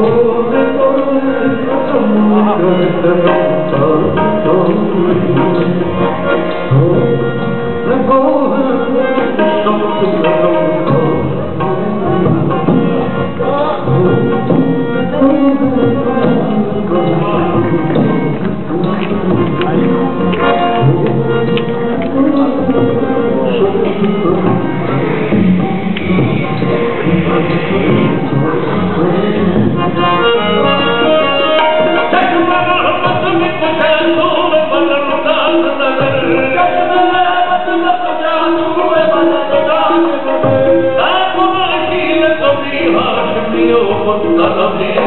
Oh कर